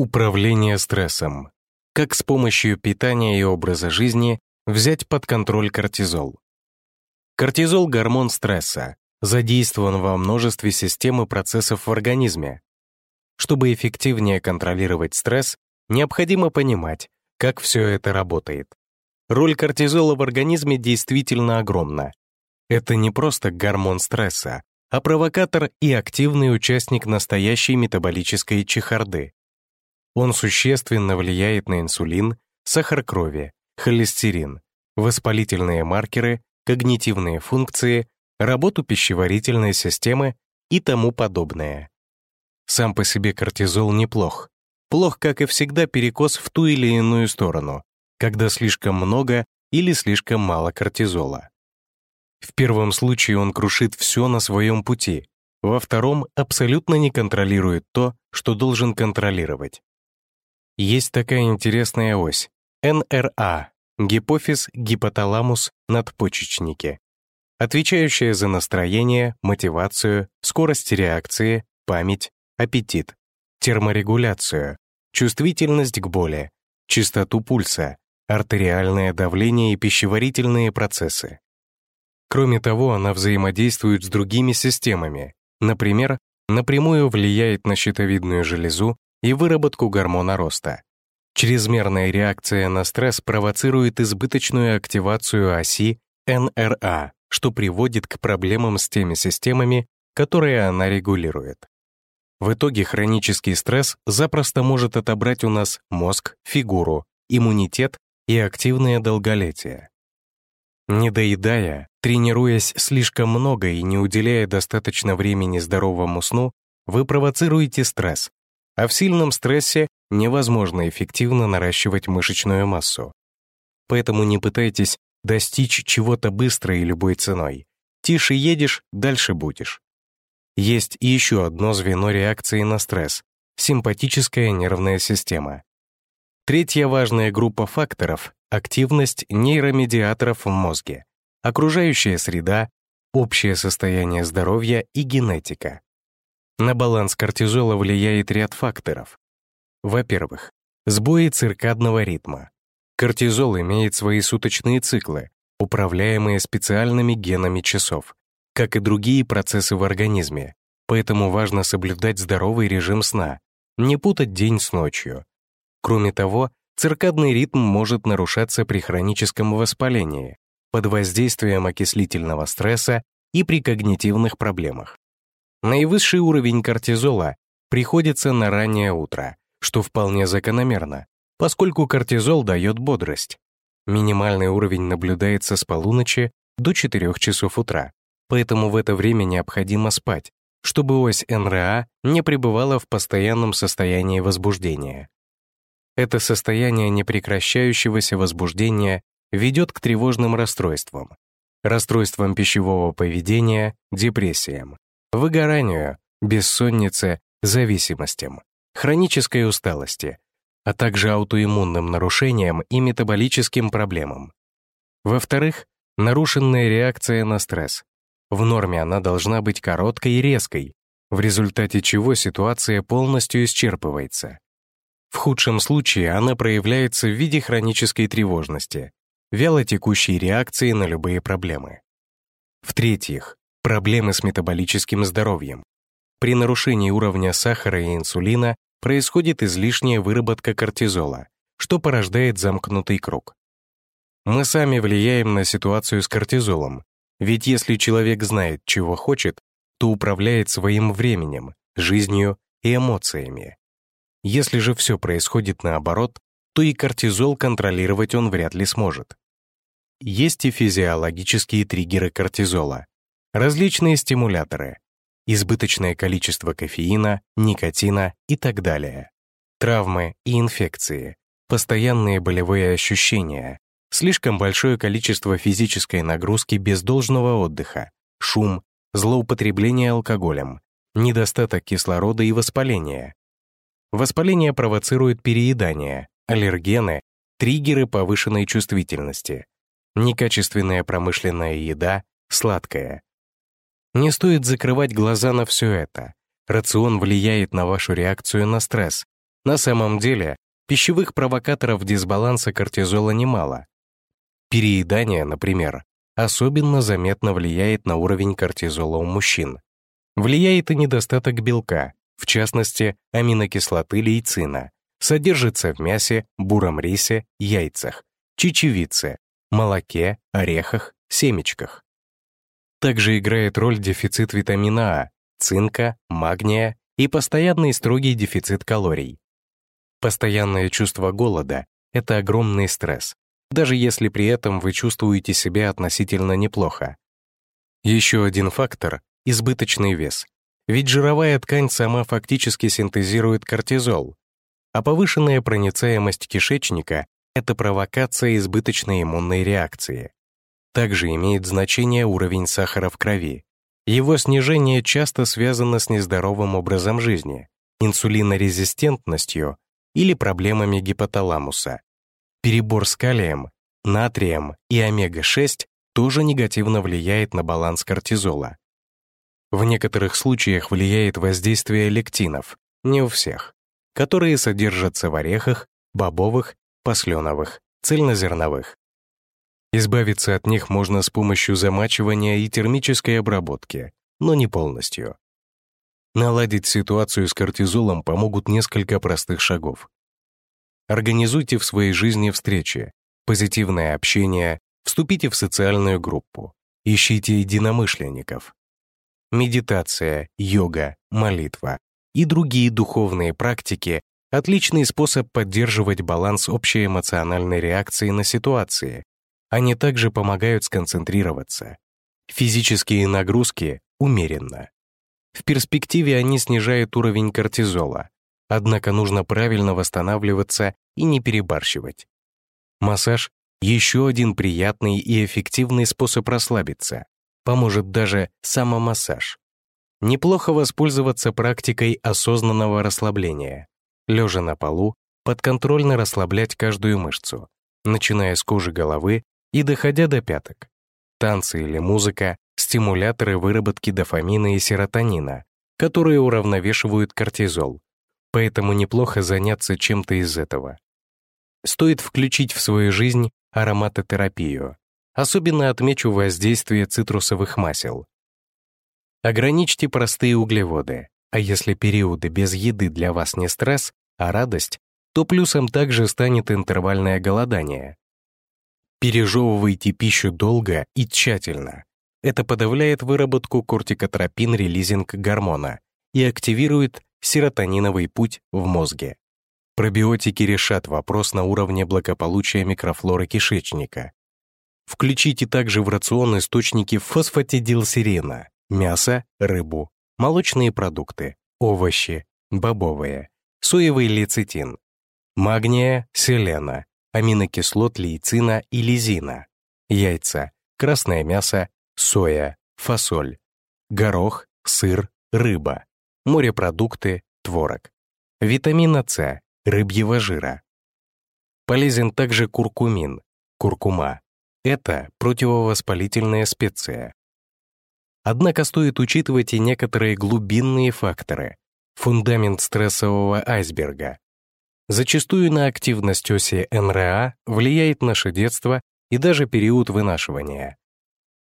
Управление стрессом. Как с помощью питания и образа жизни взять под контроль кортизол. Кортизол — гормон стресса, задействован во множестве систем и процессов в организме. Чтобы эффективнее контролировать стресс, необходимо понимать, как все это работает. Роль кортизола в организме действительно огромна. Это не просто гормон стресса, а провокатор и активный участник настоящей метаболической чехарды. Он существенно влияет на инсулин, сахар крови, холестерин, воспалительные маркеры, когнитивные функции, работу пищеварительной системы и тому подобное. Сам по себе кортизол неплох. Плох, как и всегда, перекос в ту или иную сторону, когда слишком много или слишком мало кортизола. В первом случае он крушит все на своем пути, во втором абсолютно не контролирует то, что должен контролировать. Есть такая интересная ось — НРА — гипофиз, гипоталамус, надпочечники, отвечающая за настроение, мотивацию, скорость реакции, память, аппетит, терморегуляцию, чувствительность к боли, частоту пульса, артериальное давление и пищеварительные процессы. Кроме того, она взаимодействует с другими системами, например, напрямую влияет на щитовидную железу и выработку гормона роста. Чрезмерная реакция на стресс провоцирует избыточную активацию оси НРА, что приводит к проблемам с теми системами, которые она регулирует. В итоге хронический стресс запросто может отобрать у нас мозг, фигуру, иммунитет и активное долголетие. Не доедая, тренируясь слишком много и не уделяя достаточно времени здоровому сну, вы провоцируете стресс, а в сильном стрессе невозможно эффективно наращивать мышечную массу. Поэтому не пытайтесь достичь чего-то быстро и любой ценой. Тише едешь, дальше будешь. Есть и еще одно звено реакции на стресс — симпатическая нервная система. Третья важная группа факторов — активность нейромедиаторов в мозге, окружающая среда, общее состояние здоровья и генетика. На баланс кортизола влияет ряд факторов. Во-первых, сбои циркадного ритма. Кортизол имеет свои суточные циклы, управляемые специальными генами часов, как и другие процессы в организме, поэтому важно соблюдать здоровый режим сна, не путать день с ночью. Кроме того, циркадный ритм может нарушаться при хроническом воспалении, под воздействием окислительного стресса и при когнитивных проблемах. Наивысший уровень кортизола приходится на раннее утро, что вполне закономерно, поскольку кортизол дает бодрость. Минимальный уровень наблюдается с полуночи до 4 часов утра, поэтому в это время необходимо спать, чтобы ось НРА не пребывала в постоянном состоянии возбуждения. Это состояние непрекращающегося возбуждения ведет к тревожным расстройствам, расстройствам пищевого поведения, депрессиям, выгоранию, бессоннице, зависимостям, хронической усталости, а также аутоиммунным нарушениям и метаболическим проблемам. Во-вторых, нарушенная реакция на стресс. В норме она должна быть короткой и резкой, в результате чего ситуация полностью исчерпывается. В худшем случае она проявляется в виде хронической тревожности, вялотекущей реакции на любые проблемы. В-третьих, Проблемы с метаболическим здоровьем. При нарушении уровня сахара и инсулина происходит излишняя выработка кортизола, что порождает замкнутый круг. Мы сами влияем на ситуацию с кортизолом, ведь если человек знает, чего хочет, то управляет своим временем, жизнью и эмоциями. Если же все происходит наоборот, то и кортизол контролировать он вряд ли сможет. Есть и физиологические триггеры кортизола, различные стимуляторы, избыточное количество кофеина, никотина и так далее, травмы и инфекции, постоянные болевые ощущения, слишком большое количество физической нагрузки без должного отдыха, шум, злоупотребление алкоголем, недостаток кислорода и воспаление. Воспаление провоцирует переедание, аллергены, триггеры повышенной чувствительности, некачественная промышленная еда, сладкое, не стоит закрывать глаза на все это. Рацион влияет на вашу реакцию на стресс, На самом деле, пищевых провокаторов дисбаланса кортизола немало. Переедание, например, особенно заметно влияет на уровень кортизола у мужчин. Влияет и недостаток белка, в частности, аминокислоты лейцина, содержится в мясе, буром рисе, яйцах, чечевице, молоке, орехах, семечках. Также играет роль дефицит витамина А, цинка, магния и постоянный строгий дефицит калорий. Постоянное чувство голода — это огромный стресс, даже если при этом вы чувствуете себя относительно неплохо. Еще один фактор — избыточный вес. Ведь жировая ткань сама фактически синтезирует кортизол, а повышенная проницаемость кишечника — это провокация избыточной иммунной реакции. Также имеет значение уровень сахара в крови. Его снижение часто связано с нездоровым образом жизни, инсулинорезистентностью или проблемами гипоталамуса. Перебор с калием, натрием и омега-6 тоже негативно влияет на баланс кортизола. В некоторых случаях влияет воздействие лектинов, не у всех, которые содержатся в орехах, бобовых, посленовых, цельнозерновых. Избавиться от них можно с помощью замачивания и термической обработки, но не полностью. Наладить ситуацию с кортизолом помогут несколько простых шагов. Организуйте в своей жизни встречи, позитивное общение, вступите в социальную группу, ищите единомышленников, медитация, йога, молитва и другие духовные практики — отличный способ поддерживать баланс общей эмоциональной реакции на ситуации. Они также помогают сконцентрироваться. Физические нагрузки — умеренно. В перспективе они снижают уровень кортизола, однако нужно правильно восстанавливаться и не перебарщивать. Массаж — еще один приятный и эффективный способ расслабиться поможет даже самомассаж. Неплохо воспользоваться практикой осознанного расслабления. Лежа на полу, подконтрольно расслаблять каждую мышцу, начиная с кожи головы и доходя до пяток. Танцы или музыка — стимуляторы выработки дофамина и серотонина, которые уравновешивают кортизол, поэтому неплохо заняться чем-то из этого. Стоит включить в свою жизнь ароматотерапию, Особенно отмечу воздействие цитрусовых масел. Ограничьте простые углеводы, а если периоды без еды для вас не стресс, а радость, то плюсом также станет интервальное голодание. Пережевывайте пищу долго и тщательно. Это подавляет выработку кортикотропин-релизинг гормона и активирует серотониновый путь в мозге. Пробиотики решат вопрос на уровне благополучия микрофлоры кишечника, Включите также в рацион источники фосфатидилсерина, мясо, рыбу, молочные продукты, овощи, бобовые, соевый лецитин, магния, селена, аминокислот лейцина и лизина, яйца, красное мясо, соя, фасоль, горох, сыр, рыба, морепродукты, творог, витамина С, рыбьего жира. Полезен также куркумин, куркума, это противовоспалительная специя. Однако стоит учитывать и некоторые глубинные факторы, фундамент стрессового айсберга. Зачастую на активность оси НРА влияет наше детство и даже период вынашивания.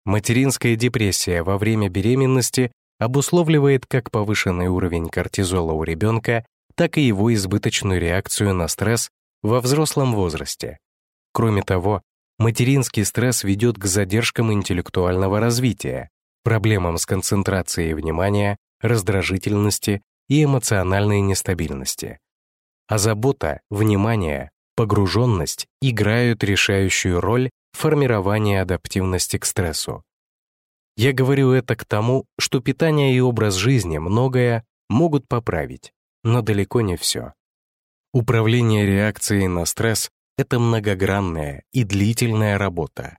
Материнская депрессия во время беременности обусловливает как повышенный уровень кортизола у ребенка, так и его избыточную реакцию на стресс во взрослом возрасте. Кроме того, Материнский стресс ведет к задержкам интеллектуального развития, проблемам с концентрацией внимания, раздражительности и эмоциональной нестабильности. А забота, внимание, погруженность играют решающую роль в формировании адаптивности к стрессу. Я говорю это к тому, что питание и образ жизни многое могут поправить, но далеко не все. Управление реакцией на стресс это многогранная и длительная работа.